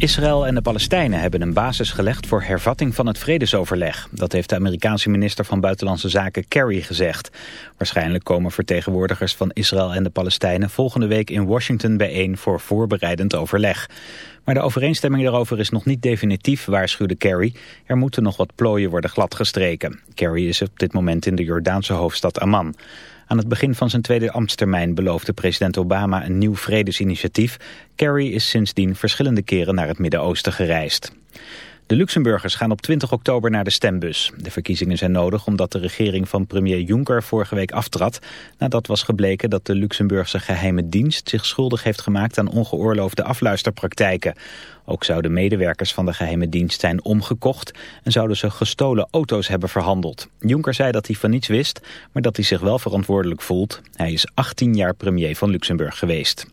Israël en de Palestijnen hebben een basis gelegd voor hervatting van het vredesoverleg. Dat heeft de Amerikaanse minister van Buitenlandse Zaken Kerry gezegd. Waarschijnlijk komen vertegenwoordigers van Israël en de Palestijnen volgende week in Washington bijeen voor voorbereidend overleg. Maar de overeenstemming daarover is nog niet definitief, waarschuwde Kerry. Er moeten nog wat plooien worden gladgestreken. Kerry is op dit moment in de Jordaanse hoofdstad Amman. Aan het begin van zijn tweede ambtstermijn beloofde president Obama een nieuw vredesinitiatief. Kerry is sindsdien verschillende keren naar het Midden-Oosten gereisd. De Luxemburgers gaan op 20 oktober naar de stembus. De verkiezingen zijn nodig omdat de regering van premier Juncker vorige week aftrad... nadat was gebleken dat de Luxemburgse geheime dienst zich schuldig heeft gemaakt aan ongeoorloofde afluisterpraktijken. Ook zouden medewerkers van de geheime dienst zijn omgekocht en zouden ze gestolen auto's hebben verhandeld. Juncker zei dat hij van niets wist, maar dat hij zich wel verantwoordelijk voelt. Hij is 18 jaar premier van Luxemburg geweest.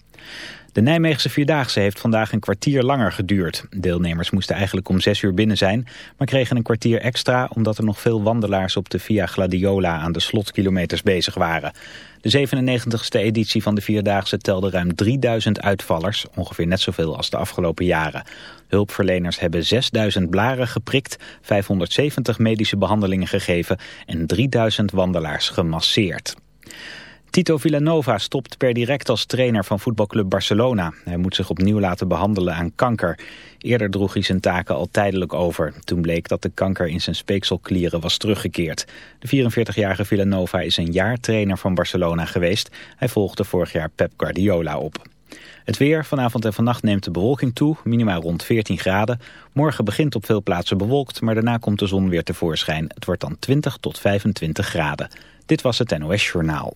De Nijmeegse Vierdaagse heeft vandaag een kwartier langer geduurd. Deelnemers moesten eigenlijk om zes uur binnen zijn, maar kregen een kwartier extra omdat er nog veel wandelaars op de Via Gladiola aan de slotkilometers bezig waren. De 97ste editie van de Vierdaagse telde ruim 3000 uitvallers, ongeveer net zoveel als de afgelopen jaren. Hulpverleners hebben 6000 blaren geprikt, 570 medische behandelingen gegeven en 3000 wandelaars gemasseerd. Tito Villanova stopt per direct als trainer van voetbalclub Barcelona. Hij moet zich opnieuw laten behandelen aan kanker. Eerder droeg hij zijn taken al tijdelijk over. Toen bleek dat de kanker in zijn speekselklieren was teruggekeerd. De 44-jarige Villanova is een jaar trainer van Barcelona geweest. Hij volgde vorig jaar Pep Guardiola op. Het weer, vanavond en vannacht neemt de bewolking toe, minimaal rond 14 graden. Morgen begint op veel plaatsen bewolkt, maar daarna komt de zon weer tevoorschijn. Het wordt dan 20 tot 25 graden. Dit was het NOS Journaal.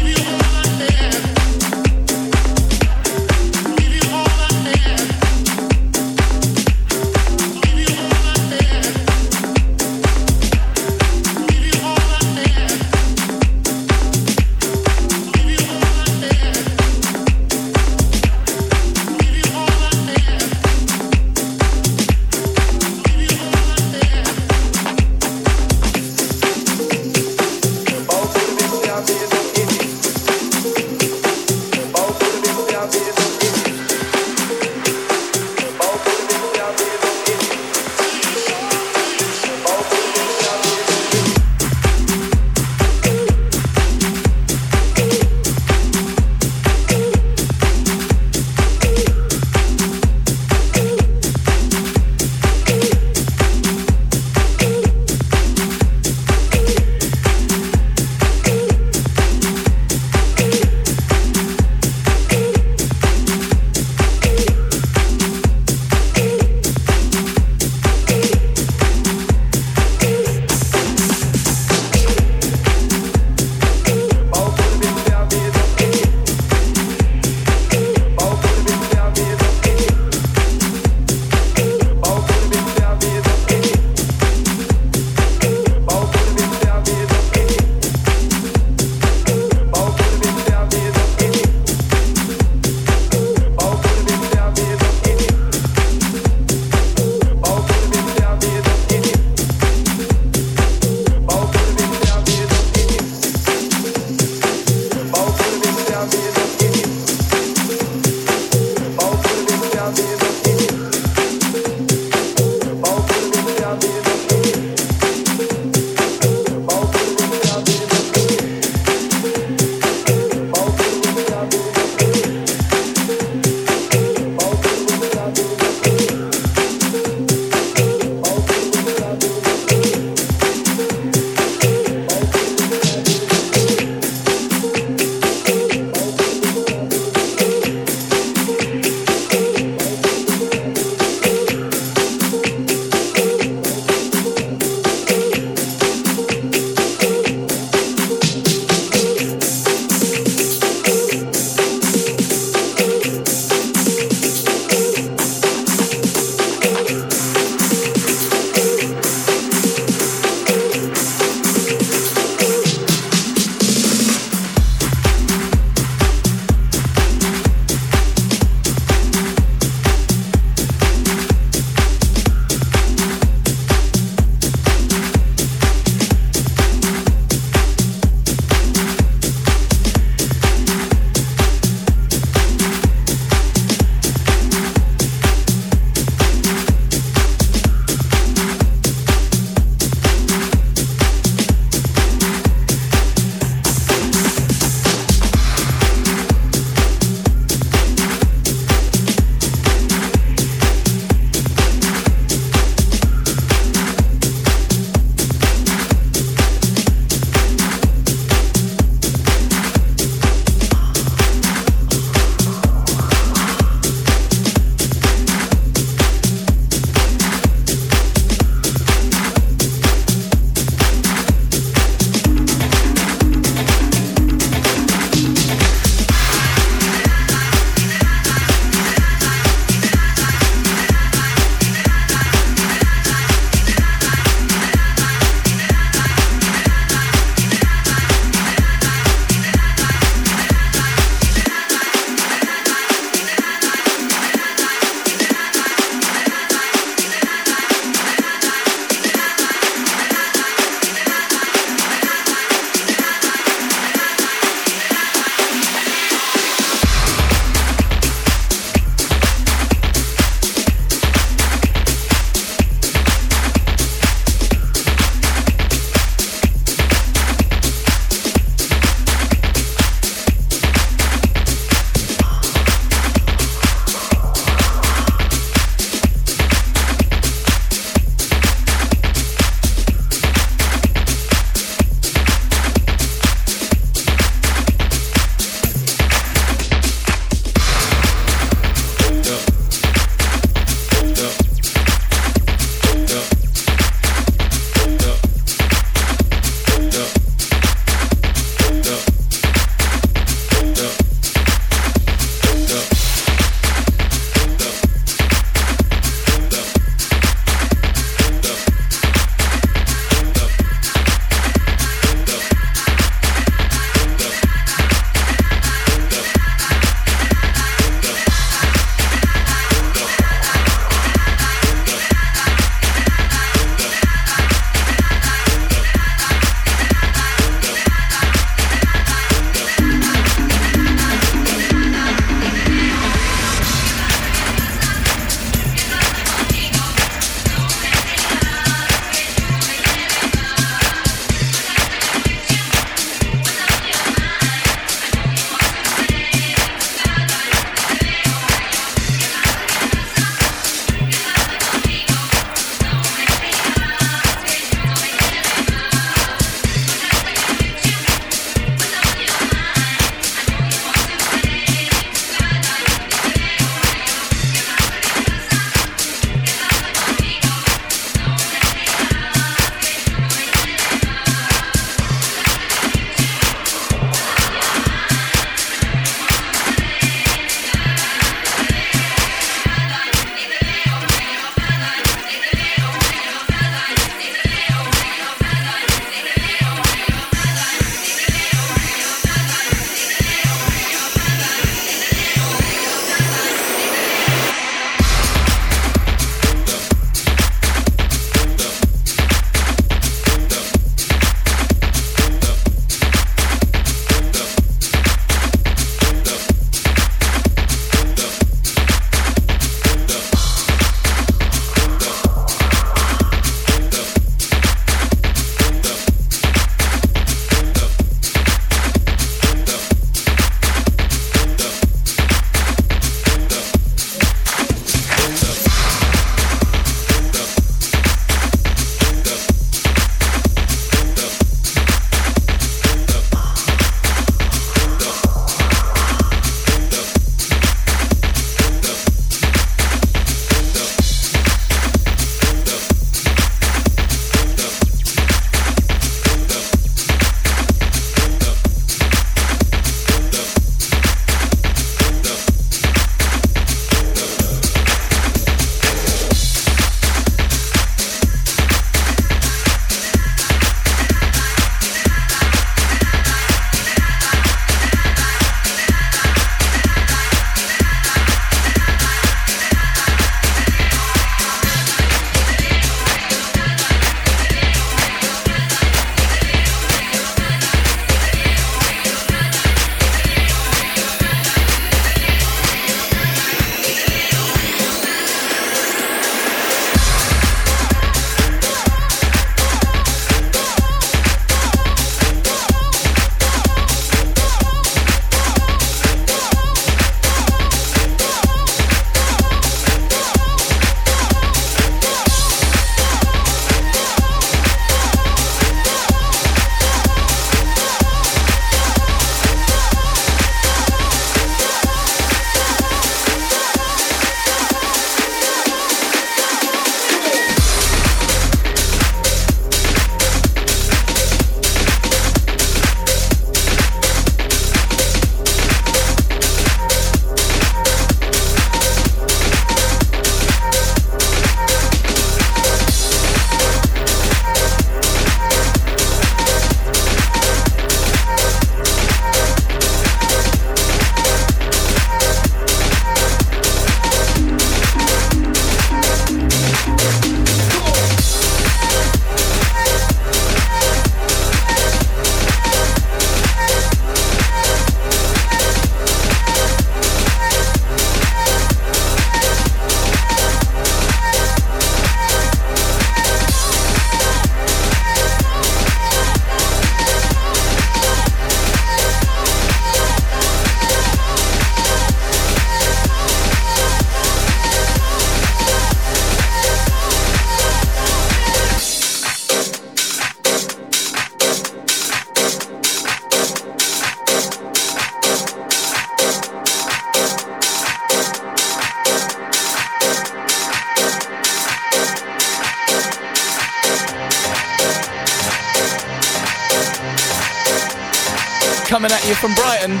You from Brighton.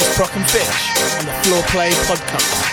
It's Brock and Fitch on the Floor Play podcast.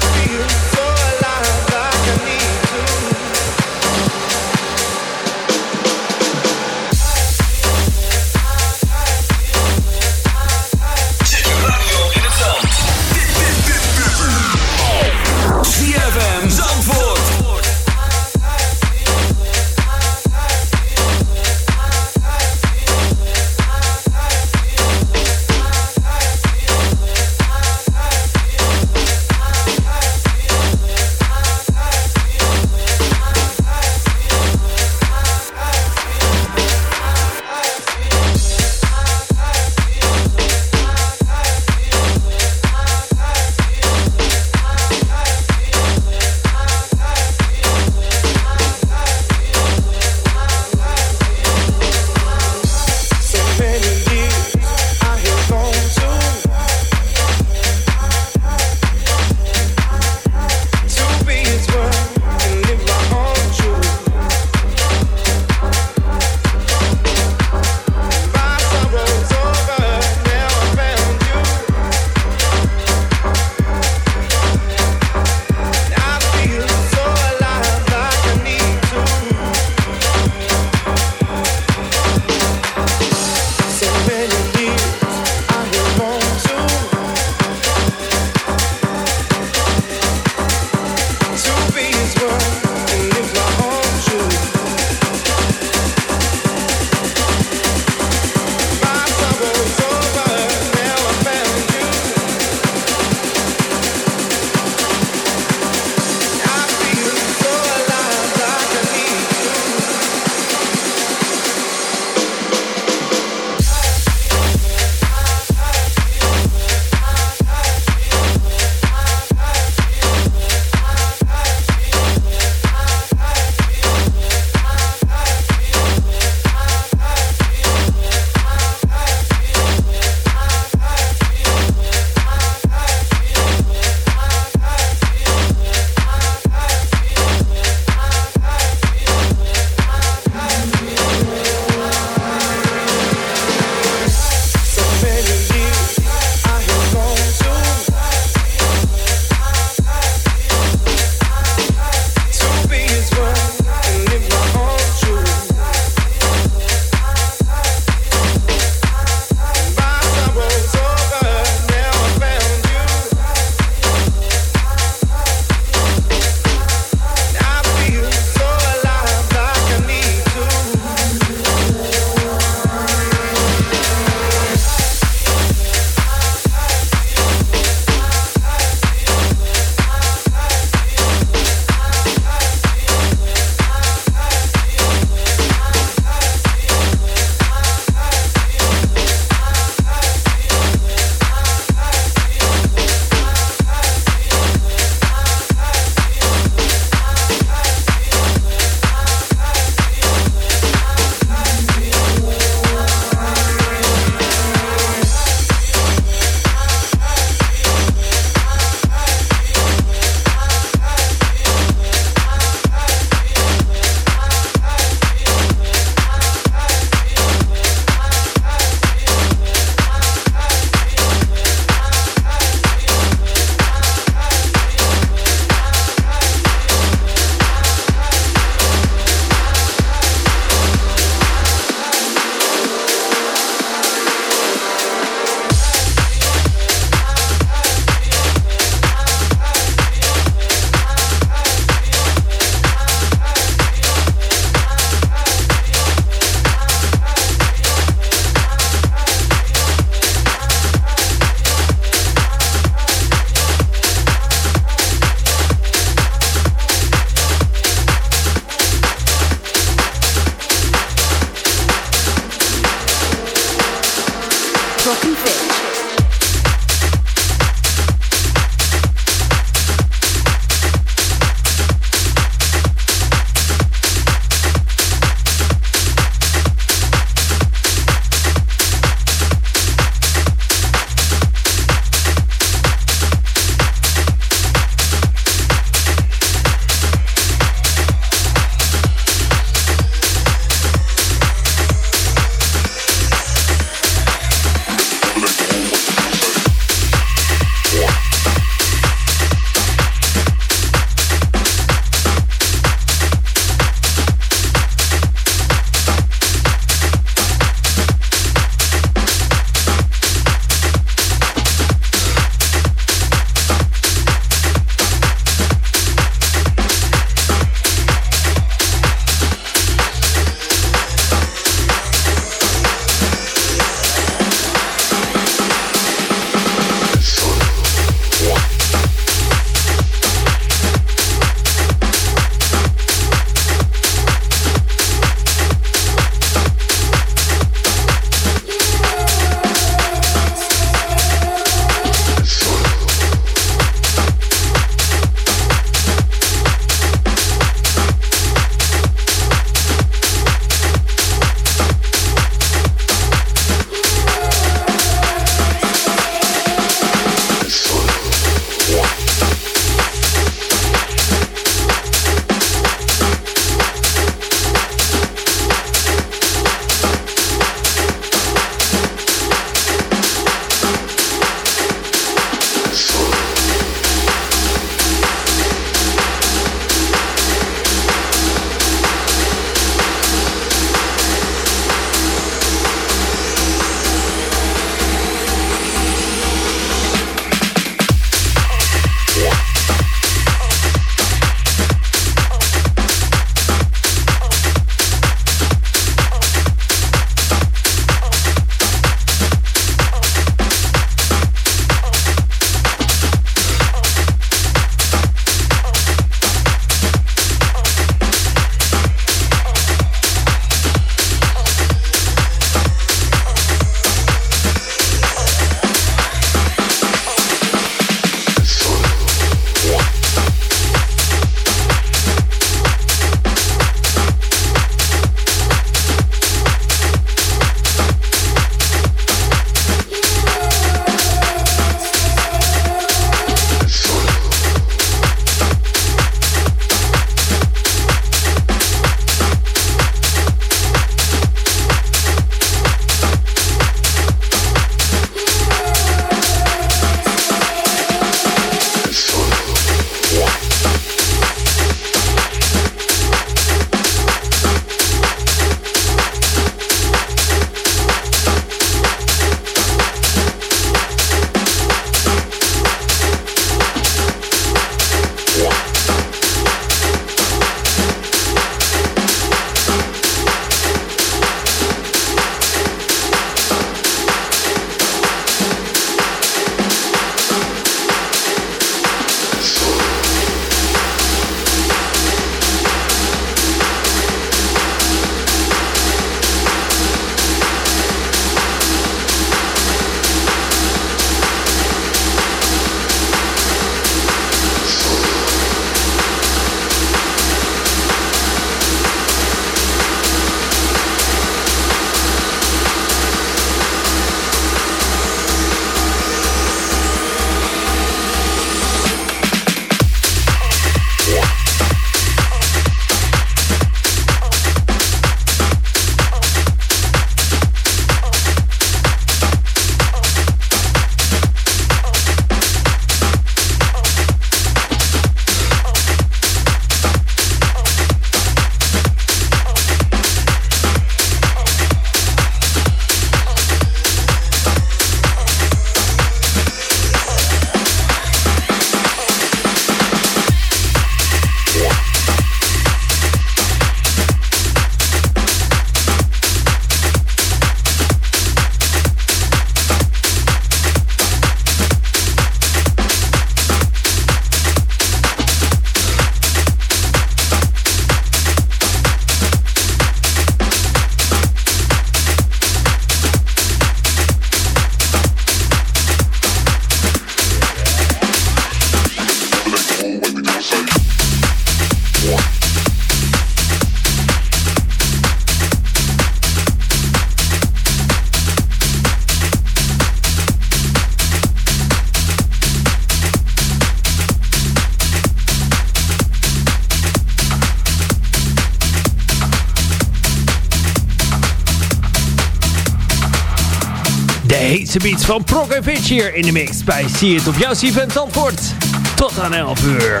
De beats van Prok en Fitch hier in de mix bij Zie het op jouw CFM Zandvoort. Tot aan 11 uur.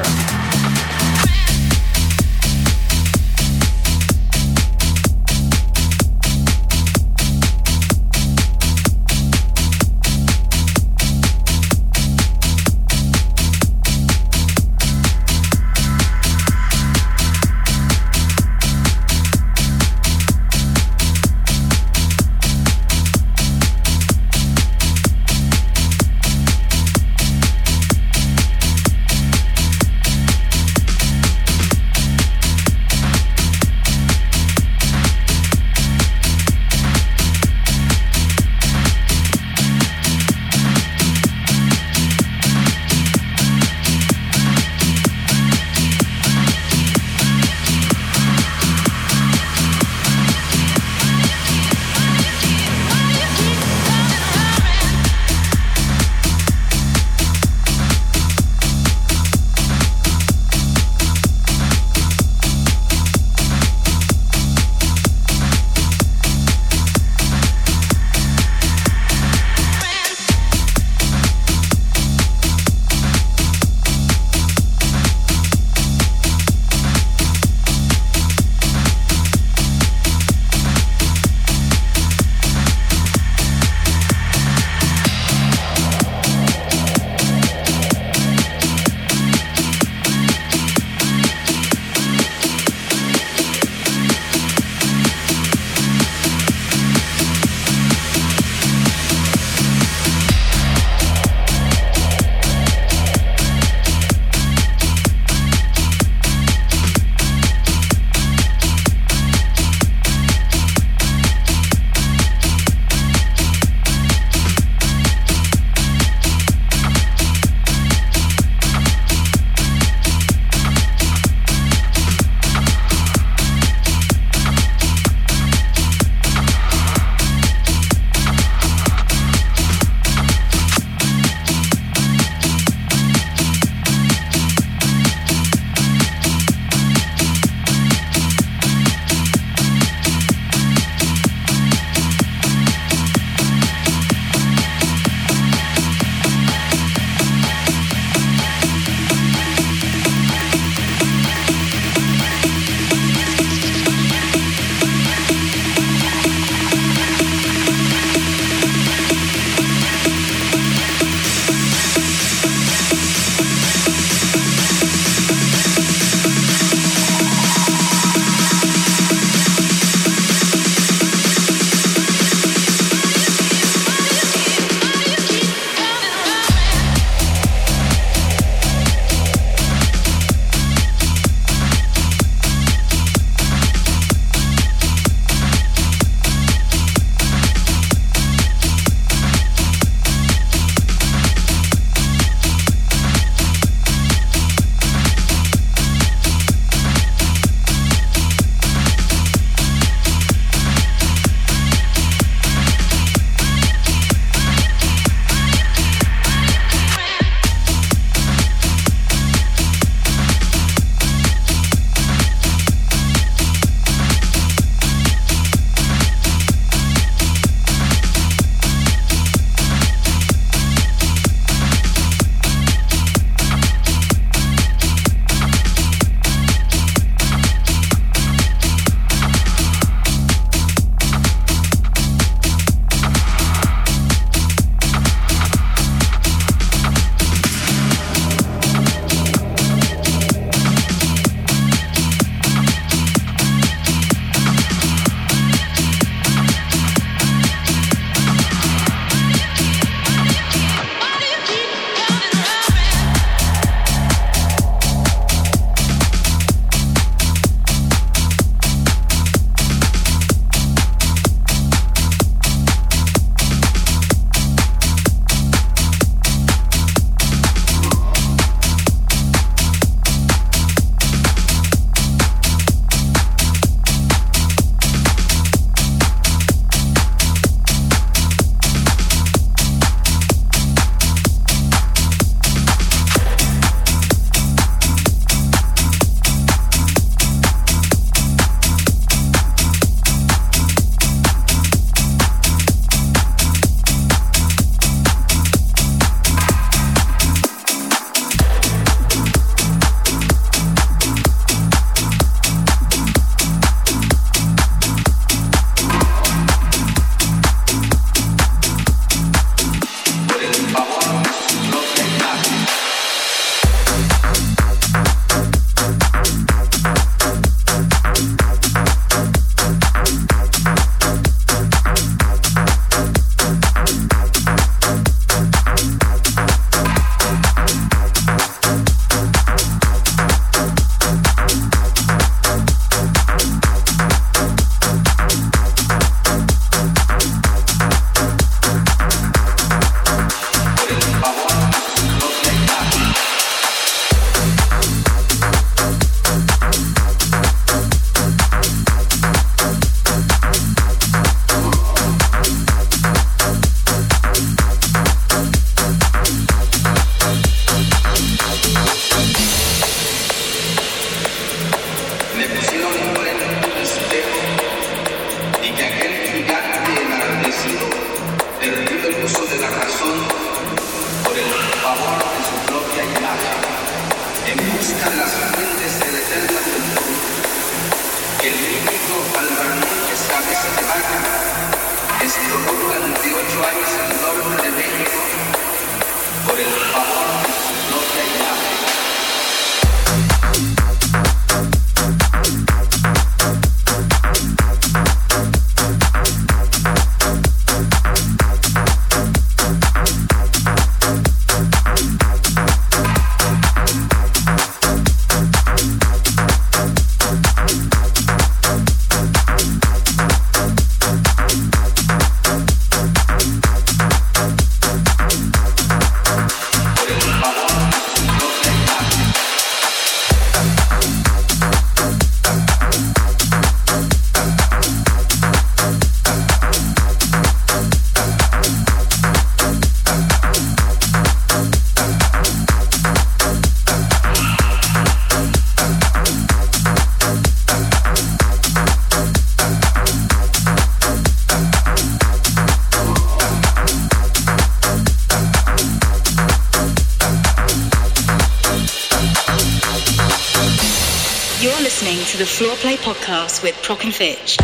Podcast with Proc and Fitch.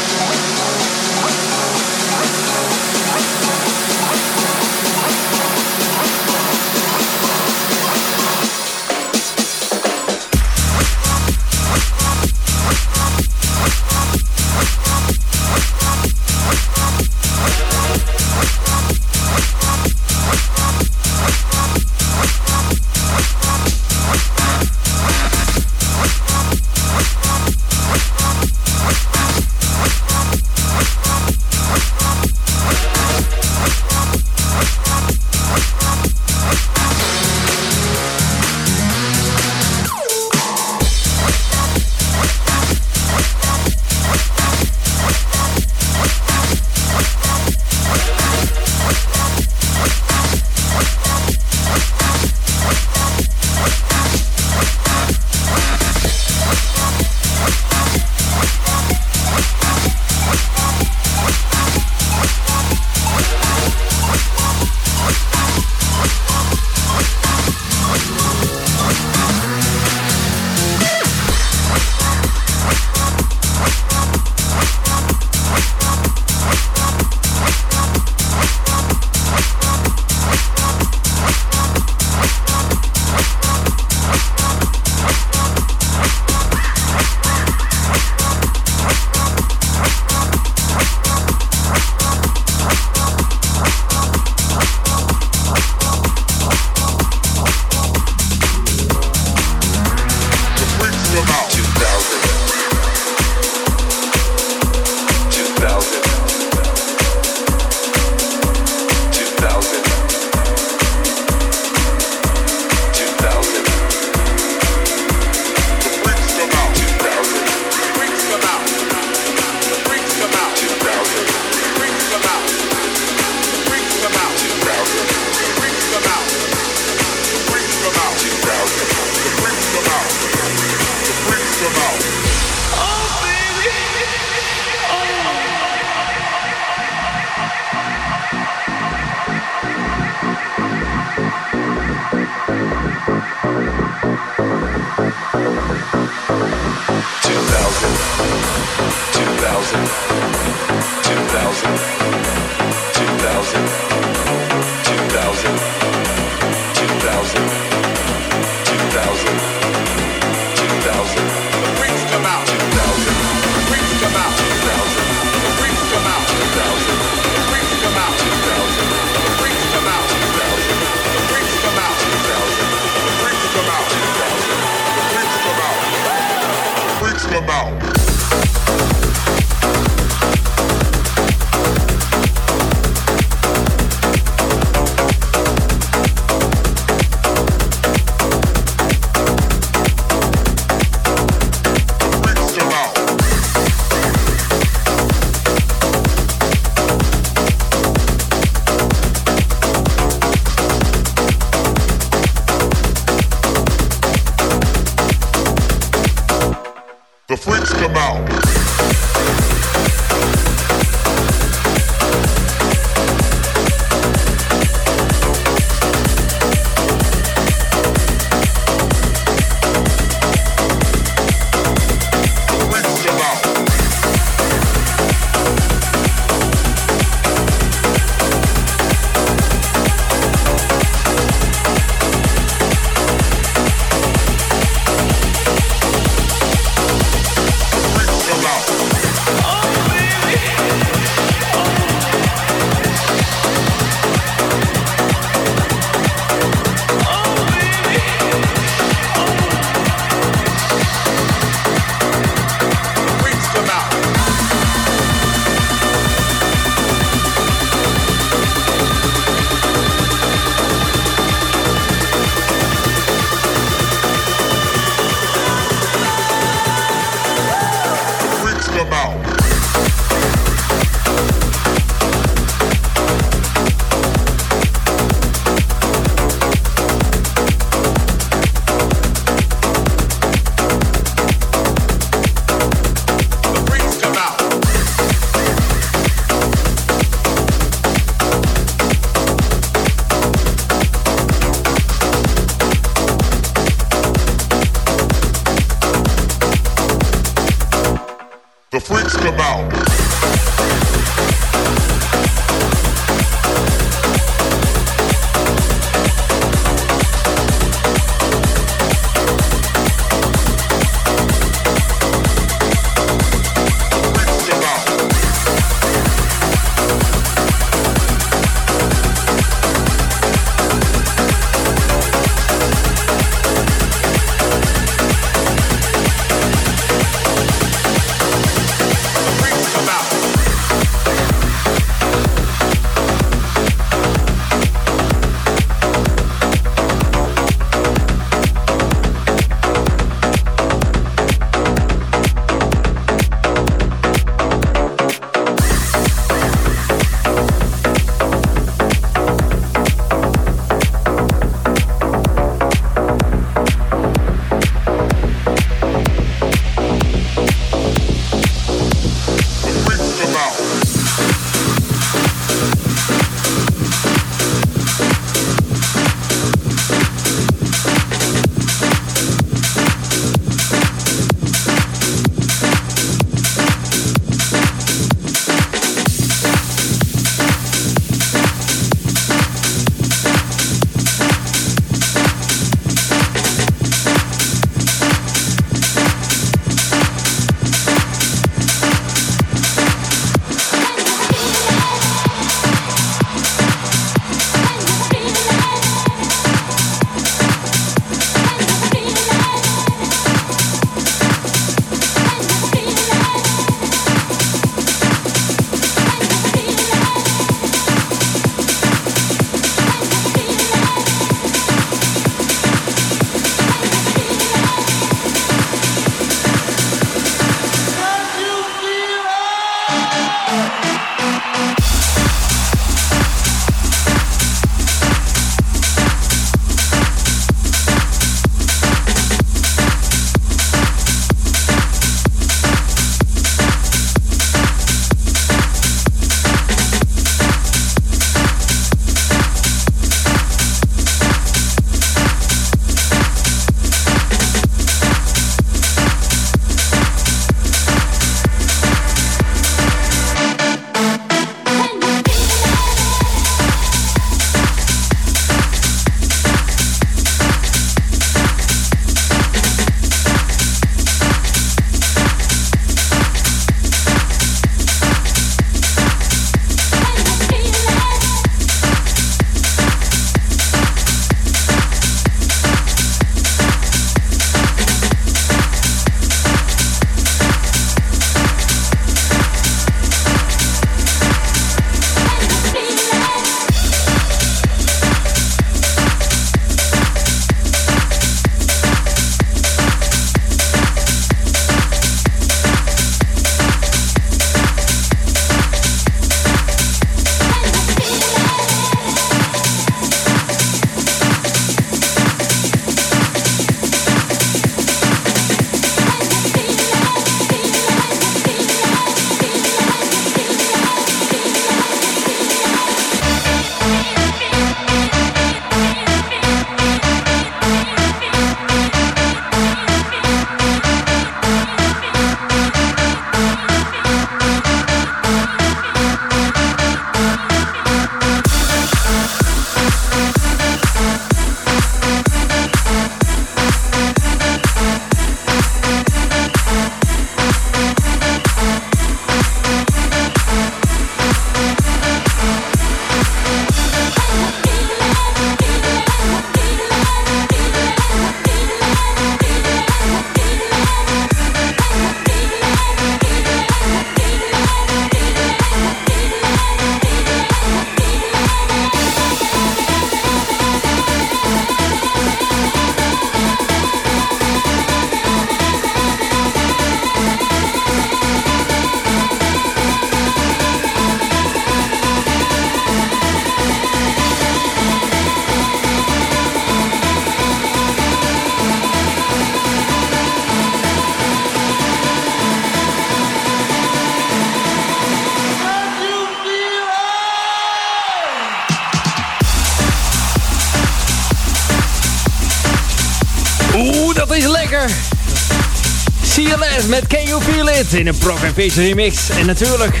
In een Prok Fitch remix. En natuurlijk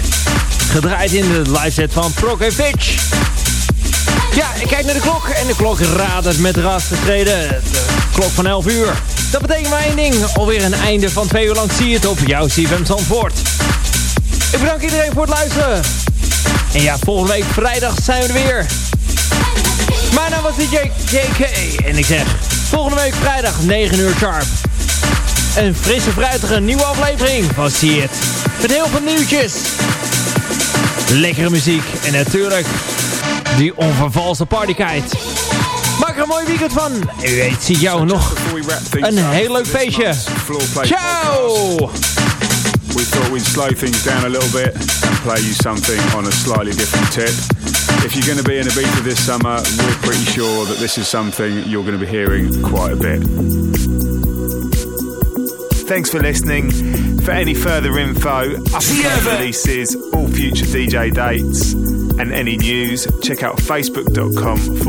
gedraaid in de live set van Prok Fitch. Ja, ik kijk naar de klok en de klok radert met ras getreden. De klok van 11 uur. Dat betekent maar één ding. Alweer een einde van twee uur lang zie je het op jouw CFM Zandvoort. Ik bedank iedereen voor het luisteren. En ja, volgende week vrijdag zijn we er weer. Mijn naam was DJ JK. En ik zeg, volgende week vrijdag 9 uur sharp. Een frisse, fruitige nieuwe aflevering van See It. Met heel veel nieuwtjes. Lekkere muziek. En natuurlijk die onvervalste partykite. Maak er een mooi weekend van. Wie weet zie jou nog een heel leuk feestje. Ciao! We thought we'd slow things down a little bit and play you something on a slightly different tip. If you're going to be in Ibiza this summer, we're pretty sure that this is something you're going to be hearing quite a bit. Thanks for listening. For any further info, upcoming releases, all future DJ dates, and any news, check out facebook.com forward